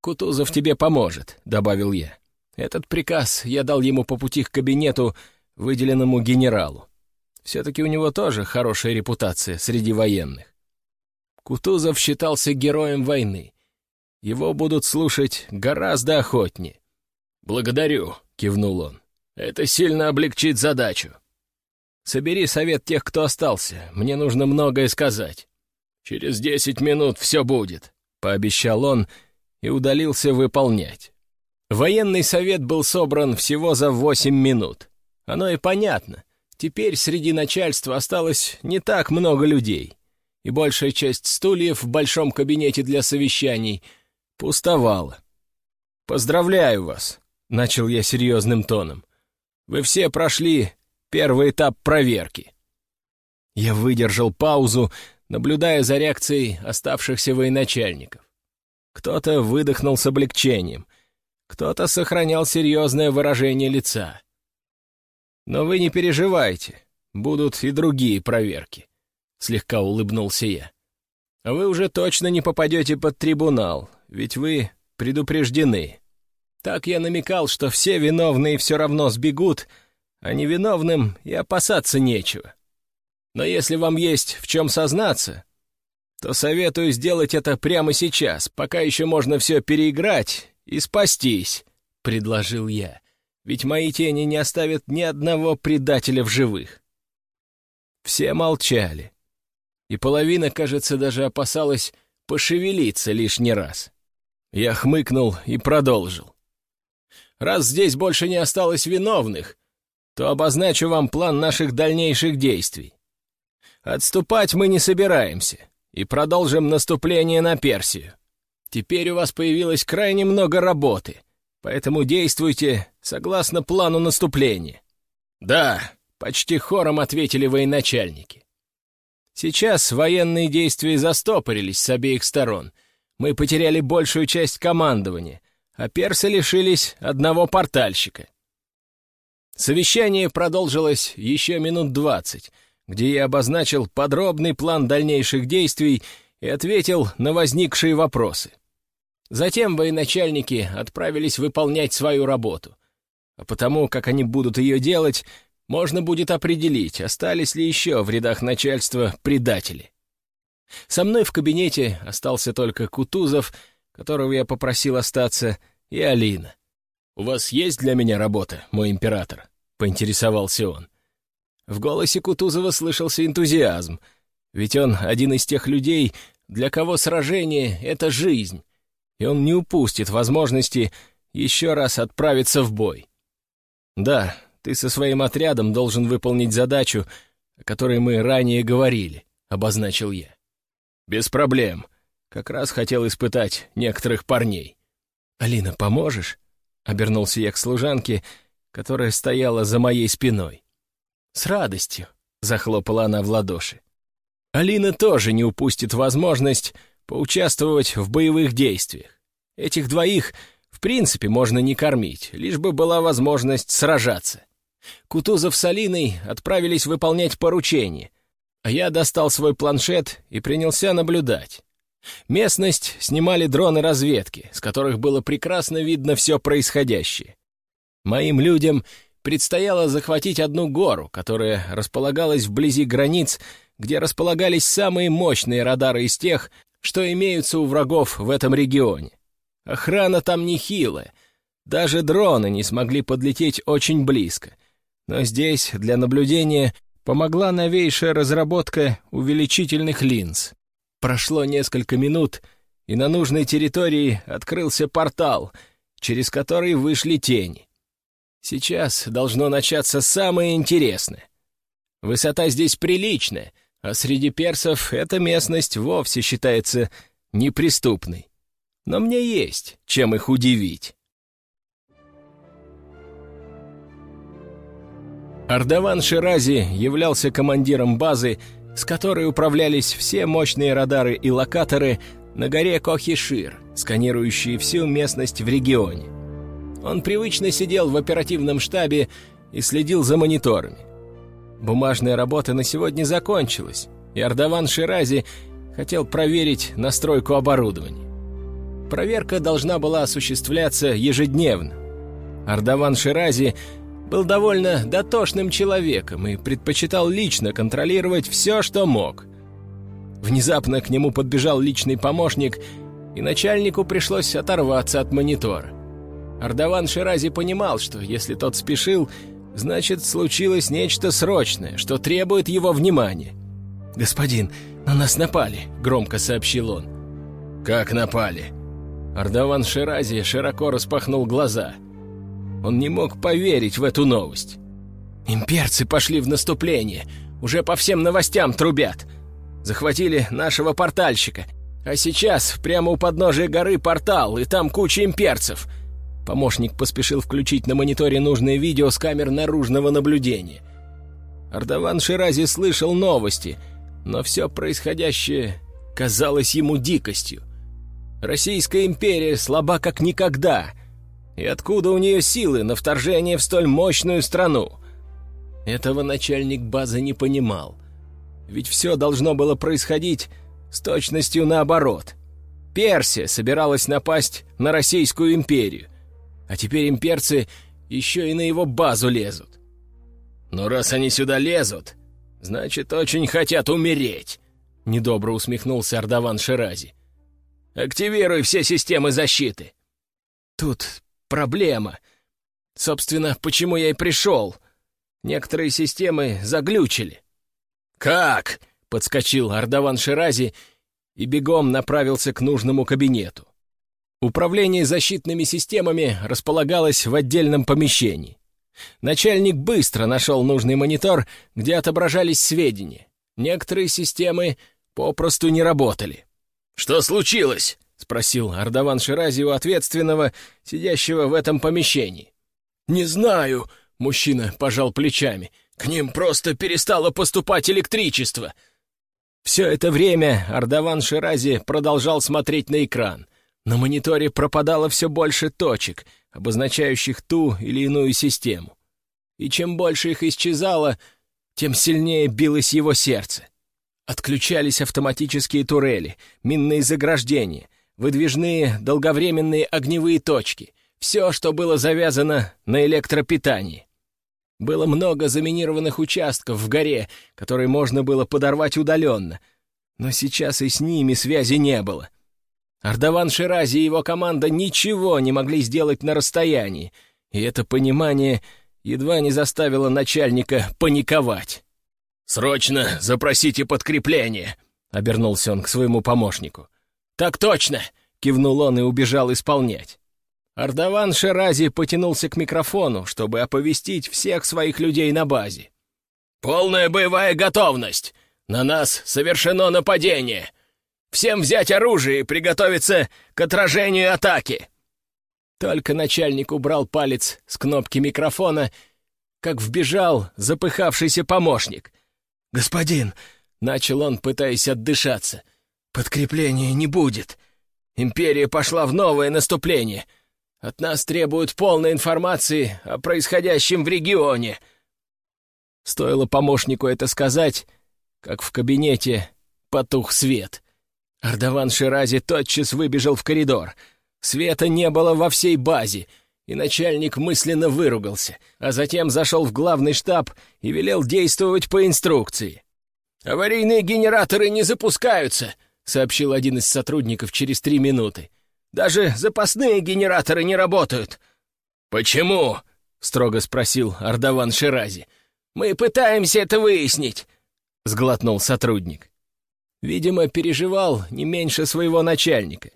«Кутузов тебе поможет», — добавил я. Этот приказ я дал ему по пути к кабинету выделенному генералу. Все-таки у него тоже хорошая репутация среди военных. Кутузов считался героем войны. Его будут слушать гораздо охотнее. «Благодарю», — кивнул он. «Это сильно облегчит задачу. Собери совет тех, кто остался. Мне нужно многое сказать. Через десять минут все будет», — пообещал он и удалился выполнять. Военный совет был собран всего за восемь минут. Оно и понятно. Теперь среди начальства осталось не так много людей, и большая часть стульев в большом кабинете для совещаний пустовала. «Поздравляю вас», — начал я серьезным тоном. «Вы все прошли первый этап проверки». Я выдержал паузу, наблюдая за реакцией оставшихся военачальников. Кто-то выдохнул с облегчением, кто-то сохранял серьезное выражение лица. «Но вы не переживайте, будут и другие проверки», — слегка улыбнулся я. «А вы уже точно не попадете под трибунал, ведь вы предупреждены. Так я намекал, что все виновные все равно сбегут, а невиновным и опасаться нечего. Но если вам есть в чем сознаться, то советую сделать это прямо сейчас, пока еще можно все переиграть и спастись», — предложил я. «Ведь мои тени не оставят ни одного предателя в живых». Все молчали, и половина, кажется, даже опасалась пошевелиться лишний раз. Я хмыкнул и продолжил. «Раз здесь больше не осталось виновных, то обозначу вам план наших дальнейших действий. Отступать мы не собираемся и продолжим наступление на Персию. Теперь у вас появилось крайне много работы, поэтому действуйте согласно плану наступления». «Да», — почти хором ответили военачальники. Сейчас военные действия застопорились с обеих сторон — мы потеряли большую часть командования, а персы лишились одного портальщика. Совещание продолжилось еще минут двадцать, где я обозначил подробный план дальнейших действий и ответил на возникшие вопросы. Затем военачальники отправились выполнять свою работу. А потому, как они будут ее делать, можно будет определить, остались ли еще в рядах начальства предатели. Со мной в кабинете остался только Кутузов, которого я попросил остаться, и Алина. «У вас есть для меня работа, мой император?» — поинтересовался он. В голосе Кутузова слышался энтузиазм, ведь он один из тех людей, для кого сражение — это жизнь, и он не упустит возможности еще раз отправиться в бой. «Да, ты со своим отрядом должен выполнить задачу, о которой мы ранее говорили», — обозначил я. «Без проблем. Как раз хотел испытать некоторых парней». «Алина, поможешь?» — обернулся я к служанке, которая стояла за моей спиной. «С радостью», — захлопала она в ладоши. «Алина тоже не упустит возможность поучаствовать в боевых действиях. Этих двоих, в принципе, можно не кормить, лишь бы была возможность сражаться. Кутузов с Алиной отправились выполнять поручение — а я достал свой планшет и принялся наблюдать. Местность снимали дроны разведки, с которых было прекрасно видно все происходящее. Моим людям предстояло захватить одну гору, которая располагалась вблизи границ, где располагались самые мощные радары из тех, что имеются у врагов в этом регионе. Охрана там нехилая, даже дроны не смогли подлететь очень близко. Но здесь для наблюдения помогла новейшая разработка увеличительных линз. Прошло несколько минут, и на нужной территории открылся портал, через который вышли тени. Сейчас должно начаться самое интересное. Высота здесь приличная, а среди персов эта местность вовсе считается неприступной. Но мне есть чем их удивить. Ардаван Ширази являлся командиром базы, с которой управлялись все мощные радары и локаторы на горе Кохишир, сканирующие всю местность в регионе. Он привычно сидел в оперативном штабе и следил за мониторами. Бумажная работа на сегодня закончилась, и Ардаван Ширази хотел проверить настройку оборудования. Проверка должна была осуществляться ежедневно. Ардаван Ширази — был довольно дотошным человеком и предпочитал лично контролировать все, что мог. Внезапно к нему подбежал личный помощник, и начальнику пришлось оторваться от монитора. Ардаван Ширази понимал, что если тот спешил, значит, случилось нечто срочное, что требует его внимания. «Господин, на нас напали», — громко сообщил он. «Как напали?» Ардаван Ширази широко распахнул глаза — он не мог поверить в эту новость. «Имперцы пошли в наступление, уже по всем новостям трубят. Захватили нашего портальщика, а сейчас прямо у подножия горы портал, и там куча имперцев. Помощник поспешил включить на мониторе нужное видео с камер наружного наблюдения. Ардаван Ширази слышал новости, но все происходящее казалось ему дикостью. Российская империя слаба как никогда. И откуда у нее силы на вторжение в столь мощную страну? Этого начальник базы не понимал. Ведь все должно было происходить с точностью наоборот. Персия собиралась напасть на Российскую империю, а теперь имперцы еще и на его базу лезут. Но раз они сюда лезут, значит, очень хотят умереть, — недобро усмехнулся Ардаван Ширази. Активируй все системы защиты. Тут проблема. Собственно, почему я и пришел. Некоторые системы заглючили. «Как?» — подскочил Ардаван Ширази и бегом направился к нужному кабинету. Управление защитными системами располагалось в отдельном помещении. Начальник быстро нашел нужный монитор, где отображались сведения. Некоторые системы попросту не работали. «Что случилось?» — спросил Ардаван Ширази у ответственного, сидящего в этом помещении. «Не знаю», — мужчина пожал плечами. «К ним просто перестало поступать электричество». Все это время Ардаван Ширази продолжал смотреть на экран. На мониторе пропадало все больше точек, обозначающих ту или иную систему. И чем больше их исчезало, тем сильнее билось его сердце. Отключались автоматические турели, минные заграждения, выдвижные долговременные огневые точки, все, что было завязано на электропитании. Было много заминированных участков в горе, которые можно было подорвать удаленно, но сейчас и с ними связи не было. Ардаван Ширази и его команда ничего не могли сделать на расстоянии, и это понимание едва не заставило начальника паниковать. «Срочно запросите подкрепление!» — обернулся он к своему помощнику. «Так точно!» — кивнул он и убежал исполнять. Ардаван Шерази потянулся к микрофону, чтобы оповестить всех своих людей на базе. «Полная боевая готовность! На нас совершено нападение! Всем взять оружие и приготовиться к отражению атаки!» Только начальник убрал палец с кнопки микрофона, как вбежал запыхавшийся помощник — «Господин!» — начал он, пытаясь отдышаться. «Подкрепления не будет. Империя пошла в новое наступление. От нас требуют полной информации о происходящем в регионе». Стоило помощнику это сказать, как в кабинете потух свет. Ардаван Ширази тотчас выбежал в коридор. Света не было во всей базе — и начальник мысленно выругался, а затем зашел в главный штаб и велел действовать по инструкции. «Аварийные генераторы не запускаются», — сообщил один из сотрудников через три минуты. «Даже запасные генераторы не работают». «Почему?» — строго спросил Ардаван Ширази. «Мы пытаемся это выяснить», — сглотнул сотрудник. Видимо, переживал не меньше своего начальника.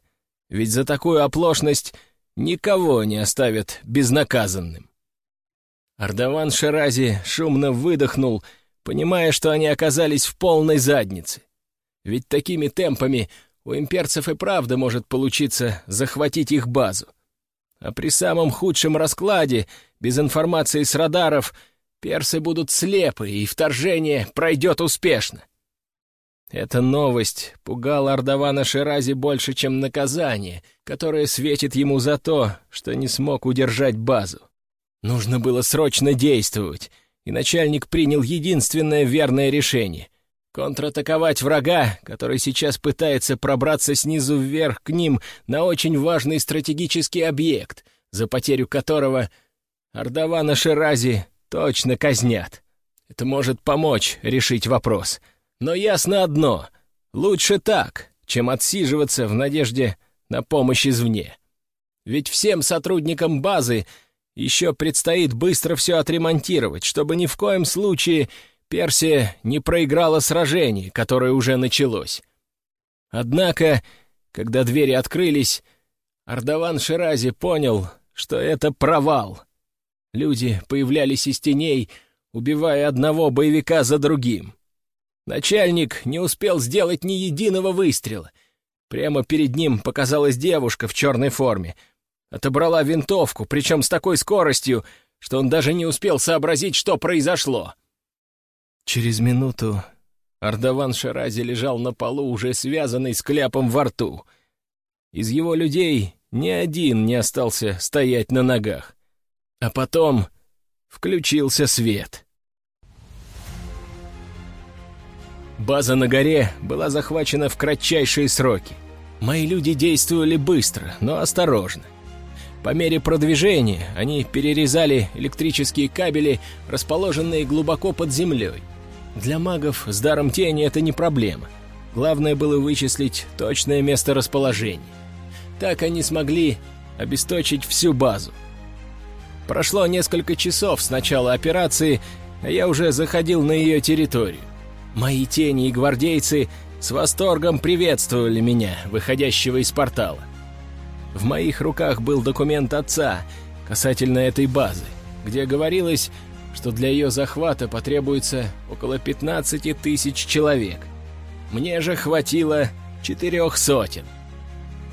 Ведь за такую оплошность никого не оставят безнаказанным. Ардаван Ширази шумно выдохнул, понимая, что они оказались в полной заднице. Ведь такими темпами у имперцев и правда может получиться захватить их базу. А при самом худшем раскладе, без информации с радаров, персы будут слепы, и вторжение пройдет успешно. Эта новость пугала Ардавана Ширази больше, чем наказание, которое светит ему за то, что не смог удержать базу. Нужно было срочно действовать, и начальник принял единственное верное решение — контратаковать врага, который сейчас пытается пробраться снизу вверх к ним на очень важный стратегический объект, за потерю которого Ардавана Ширази точно казнят. Это может помочь решить вопрос — но ясно одно — лучше так, чем отсиживаться в надежде на помощь извне. Ведь всем сотрудникам базы еще предстоит быстро все отремонтировать, чтобы ни в коем случае Персия не проиграла сражение, которое уже началось. Однако, когда двери открылись, Ардаван Ширази понял, что это провал. Люди появлялись из теней, убивая одного боевика за другим. Начальник не успел сделать ни единого выстрела. Прямо перед ним показалась девушка в черной форме. отобрала винтовку, причем с такой скоростью, что он даже не успел сообразить, что произошло. Через минуту Ардаван Шарази лежал на полу, уже связанный с кляпом во рту. Из его людей ни один не остался стоять на ногах. А потом включился свет. База на горе была захвачена в кратчайшие сроки. Мои люди действовали быстро, но осторожно. По мере продвижения они перерезали электрические кабели, расположенные глубоко под землей. Для магов с даром тени это не проблема. Главное было вычислить точное место расположения. Так они смогли обесточить всю базу. Прошло несколько часов с начала операции, а я уже заходил на ее территорию. Мои тени и гвардейцы с восторгом приветствовали меня, выходящего из портала. В моих руках был документ отца касательно этой базы, где говорилось, что для ее захвата потребуется около 15 тысяч человек. Мне же хватило четырех сотен.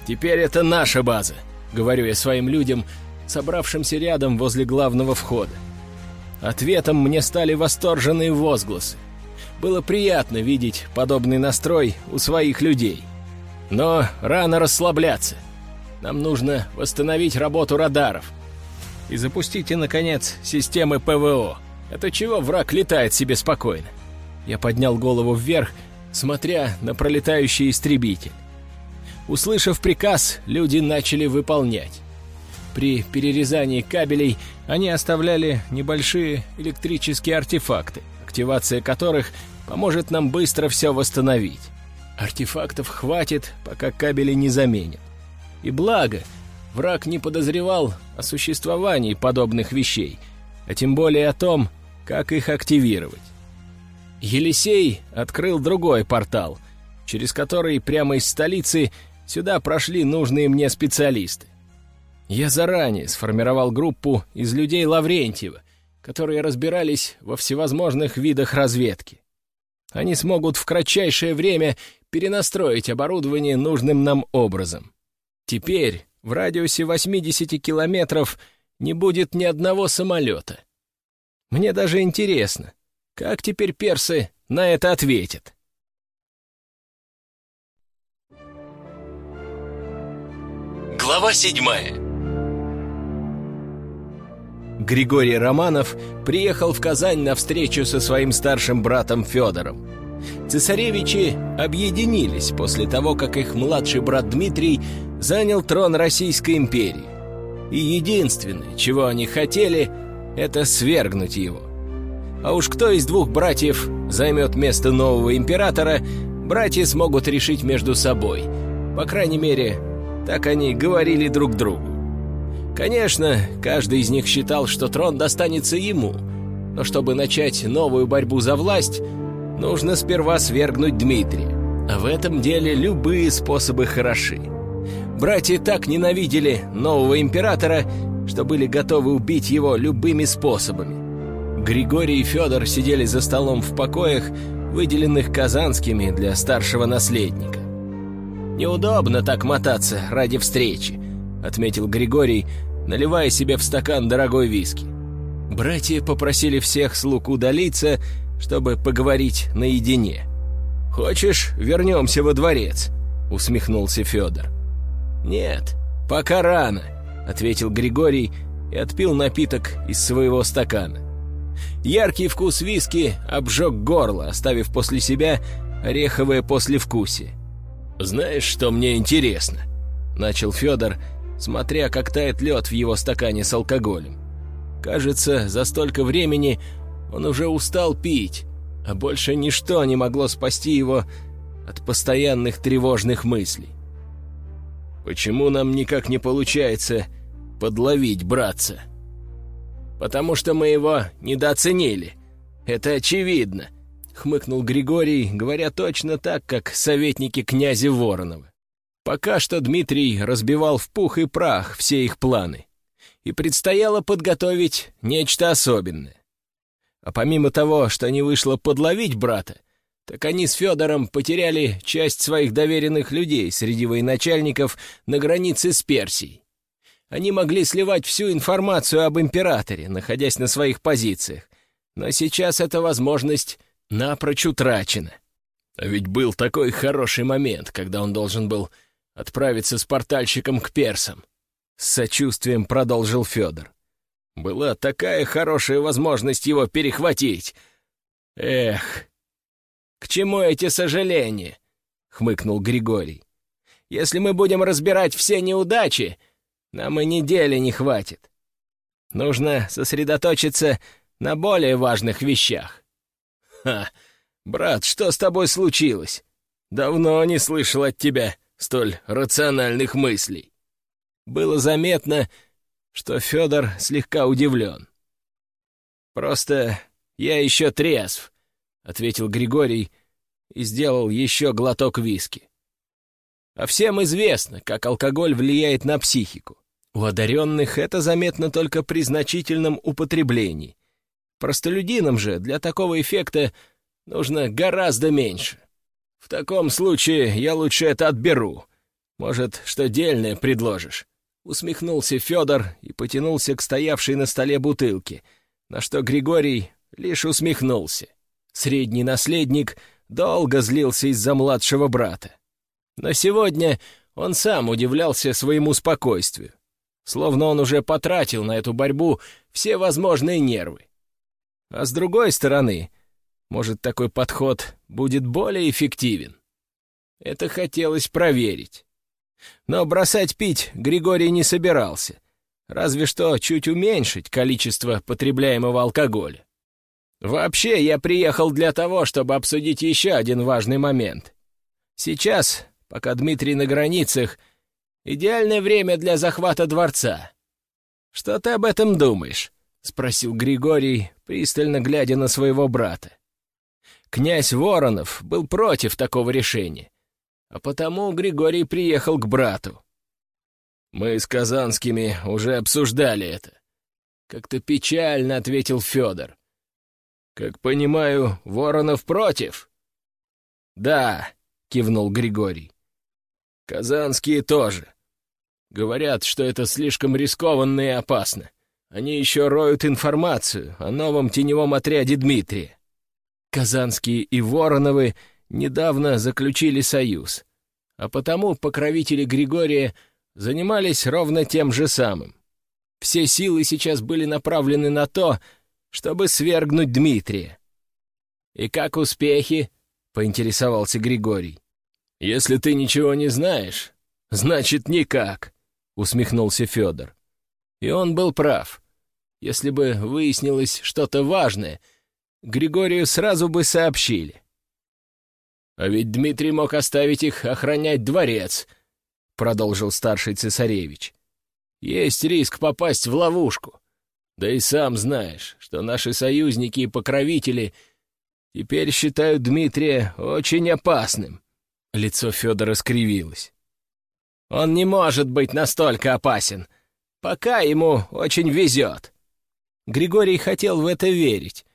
«Теперь это наша база», — говорю я своим людям, собравшимся рядом возле главного входа. Ответом мне стали восторженные возгласы. Было приятно видеть подобный настрой у своих людей. Но рано расслабляться. Нам нужно восстановить работу радаров. И запустите, наконец, системы ПВО. Это чего враг летает себе спокойно? Я поднял голову вверх, смотря на пролетающий истребитель. Услышав приказ, люди начали выполнять. При перерезании кабелей они оставляли небольшие электрические артефакты, активация которых поможет нам быстро все восстановить. Артефактов хватит, пока кабели не заменят. И благо, враг не подозревал о существовании подобных вещей, а тем более о том, как их активировать. Елисей открыл другой портал, через который прямо из столицы сюда прошли нужные мне специалисты. Я заранее сформировал группу из людей Лаврентьева, которые разбирались во всевозможных видах разведки. Они смогут в кратчайшее время перенастроить оборудование нужным нам образом. Теперь в радиусе 80 километров не будет ни одного самолета. Мне даже интересно, как теперь персы на это ответят. Глава седьмая Григорий Романов приехал в Казань на встречу со своим старшим братом Федором. Цесаревичи объединились после того, как их младший брат Дмитрий занял трон Российской империи. И единственное, чего они хотели, это свергнуть его. А уж кто из двух братьев займет место нового императора, братья смогут решить между собой. По крайней мере, так они говорили друг другу. Конечно, каждый из них считал, что трон достанется ему, но чтобы начать новую борьбу за власть, нужно сперва свергнуть Дмитрия. А в этом деле любые способы хороши. Братья так ненавидели нового императора, что были готовы убить его любыми способами. Григорий и Федор сидели за столом в покоях, выделенных казанскими для старшего наследника. «Неудобно так мотаться ради встречи», — отметил Григорий, наливая себе в стакан дорогой виски. Братья попросили всех слуг удалиться, чтобы поговорить наедине. «Хочешь, вернемся во дворец?» — усмехнулся Федор. «Нет, пока рано», — ответил Григорий и отпил напиток из своего стакана. Яркий вкус виски обжег горло, оставив после себя ореховое послевкусие. «Знаешь, что мне интересно?» — начал Федор, смотря как тает лед в его стакане с алкоголем. Кажется, за столько времени он уже устал пить, а больше ничто не могло спасти его от постоянных тревожных мыслей. «Почему нам никак не получается подловить братца?» «Потому что мы его недооценили. Это очевидно», — хмыкнул Григорий, говоря точно так, как советники князя Воронова. Пока что Дмитрий разбивал в пух и прах все их планы, и предстояло подготовить нечто особенное. А помимо того, что не вышло подловить брата, так они с Федором потеряли часть своих доверенных людей среди военачальников на границе с Персией. Они могли сливать всю информацию об императоре, находясь на своих позициях. Но сейчас эта возможность напрочь утрачена. А ведь был такой хороший момент, когда он должен был отправиться с портальщиком к персам. С сочувствием продолжил Федор. Была такая хорошая возможность его перехватить. Эх, к чему эти сожаления? Хмыкнул Григорий. Если мы будем разбирать все неудачи, нам и недели не хватит. Нужно сосредоточиться на более важных вещах. Ха, брат, что с тобой случилось? Давно не слышал от тебя столь рациональных мыслей. Было заметно, что Федор слегка удивлен. «Просто я еще трезв», — ответил Григорий и сделал еще глоток виски. А всем известно, как алкоголь влияет на психику. У одаренных это заметно только при значительном употреблении. Простолюдинам же для такого эффекта нужно гораздо меньше. В таком случае я лучше это отберу. Может, что дельное предложишь?» Усмехнулся Федор и потянулся к стоявшей на столе бутылке, на что Григорий лишь усмехнулся. Средний наследник долго злился из-за младшего брата. Но сегодня он сам удивлялся своему спокойствию, словно он уже потратил на эту борьбу все возможные нервы. А с другой стороны, может, такой подход будет более эффективен? Это хотелось проверить. Но бросать пить Григорий не собирался, разве что чуть уменьшить количество потребляемого алкоголя. Вообще, я приехал для того, чтобы обсудить еще один важный момент. Сейчас, пока Дмитрий на границах, идеальное время для захвата дворца. Что ты об этом думаешь? — спросил Григорий, пристально глядя на своего брата. Князь Воронов был против такого решения а потому Григорий приехал к брату. Мы с Казанскими уже обсуждали это. Как-то печально ответил Федор. Как понимаю, Воронов против? Да, кивнул Григорий. Казанские тоже. Говорят, что это слишком рискованно и опасно. Они еще роют информацию о новом теневом отряде Дмитрия. Казанские и Вороновы недавно заключили союз, а потому покровители Григория занимались ровно тем же самым. Все силы сейчас были направлены на то, чтобы свергнуть Дмитрия. «И как успехи?» — поинтересовался Григорий. «Если ты ничего не знаешь, значит, никак», — усмехнулся Федор. И он был прав. Если бы выяснилось что-то важное, Григорию сразу бы сообщили. «А ведь Дмитрий мог оставить их охранять дворец», — продолжил старший цесаревич. «Есть риск попасть в ловушку. Да и сам знаешь, что наши союзники и покровители теперь считают Дмитрия очень опасным». Лицо Федора скривилось. «Он не может быть настолько опасен. Пока ему очень везет». Григорий хотел в это верить,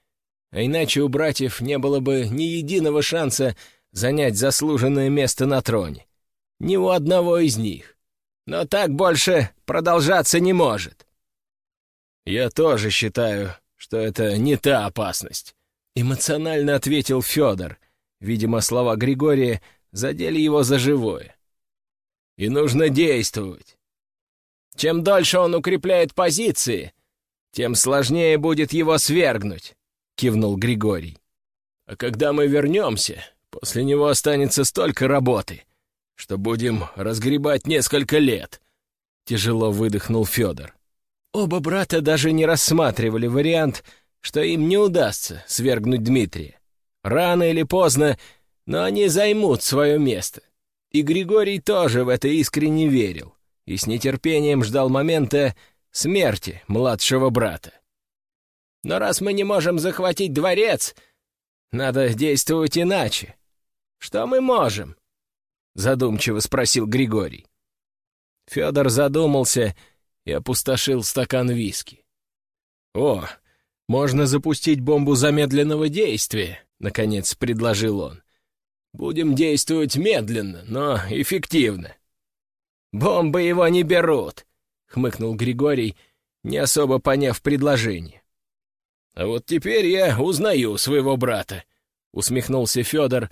а иначе у братьев не было бы ни единого шанса занять заслуженное место на троне. Ни у одного из них. Но так больше продолжаться не может. Я тоже считаю, что это не та опасность. Эмоционально ответил Федор. Видимо, слова Григория задели его за живое. И нужно действовать. Чем дольше он укрепляет позиции, тем сложнее будет его свергнуть, кивнул Григорий. А когда мы вернемся, После него останется столько работы, что будем разгребать несколько лет», — тяжело выдохнул Федор. Оба брата даже не рассматривали вариант, что им не удастся свергнуть Дмитрия. Рано или поздно, но они займут свое место. И Григорий тоже в это искренне верил и с нетерпением ждал момента смерти младшего брата. Но раз мы не можем захватить дворец, надо действовать иначе. Что мы можем?» — задумчиво спросил Григорий. Федор задумался и опустошил стакан виски. «О, можно запустить бомбу замедленного действия», — наконец предложил он. «Будем действовать медленно, но эффективно». «Бомбы его не берут», — хмыкнул Григорий, не особо поняв предложение. «А вот теперь я узнаю своего брата», — усмехнулся Федор,